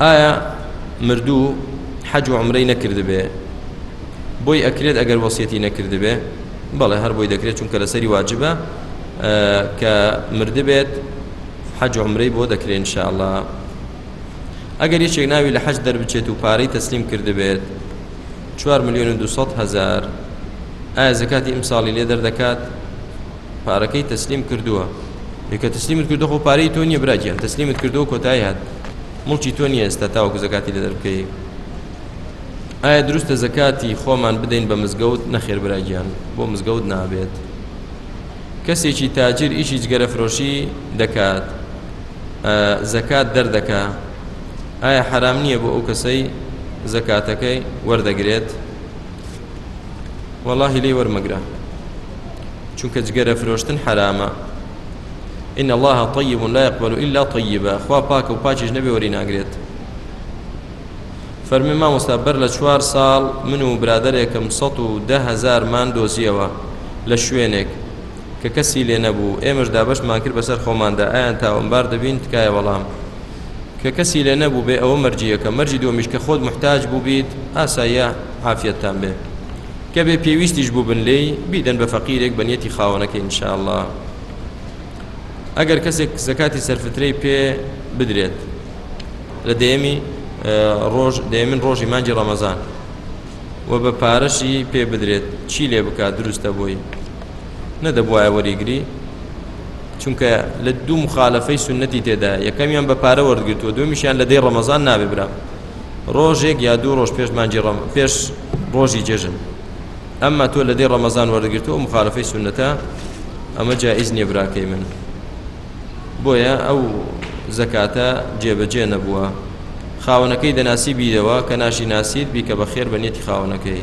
ئایا مردوو حەج و عمرەی نەکردبێ بۆی ئەکرێت ئەگەر وەسیەتی نەکردبێ بەڵێ هەر بۆی دەکرێت چونکە لەسەری واجبە کە مردبێت حەج عمرەی بۆ دەکرێن انشاءله ئەگەر یەکێک ناوی لە حەج دەربچێت و پارەی تەسلیم کردبێت 4 میلیۆن و 200 هزار ئایا زکاتی ئیمساڵی لێ دەردەکات پارەکەی تەسلیم کردووە یەکە تەسلیمت کردو خۆ پارەی تۆ نییە براگیان تەسلیمت کردووە کۆتایی هات مڵکی تۆ نییە ئێستا تاوەکو زەکاتی لە دەربکەی ئایا دروستە زەکاتی خۆمان بدەین بە مزگەوت نەخێر براگیان بۆ مزگەوت نابێت کەسێکی تاجر ئیشی جگەرە فرۆشی دەکات زەکات دەردەکە ئایا حرام نییە بۆ ئەو کەسەی زەکاتەکەی وەردەگرێت وەڵاهی لێ وەرمەگرە چونکە جگەرە فرۆشتن حەرامە إن الله طيب لا يقبل إلا طيبا خوا پاک و پاکیش نەبێ وەری ناگرێت فەرمی مامۆستا بەر لە چوار ساڵ من و برادێکم سەد و ده هزارمان دۆزیەوە لە شوێنێک کە کەسی لێ نەبوو ئێمەش دابشمان کرد بەسەر خۆماندا ئایان تاوەمبار دەبین تکایە وەڵام کە کەسی لێ نەبووبێ ئەوە مەرجی یەکەم مەرجی دووەمیش کە خۆت موحتاج بووبیت ئاساییە عافیەتتان بێ کە بێ پێویستیش بووبن لێی بیدەن بە فەقیرێک بە نیەتی خاوەنەکەی ان شاء الله ئەگەر کەسێک زەکاتی سەرفترەی پێ بدرێت لە دەیەمی ڕۆژ دەیەمین ڕۆژی مانجی ڕەمەزان و بە پارەشی پێ بدرێت چی لێ بکات دروستە بۆی نەدەبوایە وەریگری چونکە لە دوو مخالفەی سنەتی تێدا یەکەمیان بە پارە وەرگرتووە دومیشیان لە دەی ڕەمەزان نابێ برام ڕۆژێک یا دوو ڕۆژ پێش مانجی ڕەم پێش ڕۆژی جێژن ئەمما تۆ لە دەی ڕەمەزان وەرگرتووە مخالفەی سنەتە ئەمە جائز نییە براکەی من بۆیە ئەو زەکاتە جێبەجێ نەبووە خاونەکەی دەناسی بیرەوە کە ناشی ناسیت بیکە بە خێر بە نیەتی خاونەکەی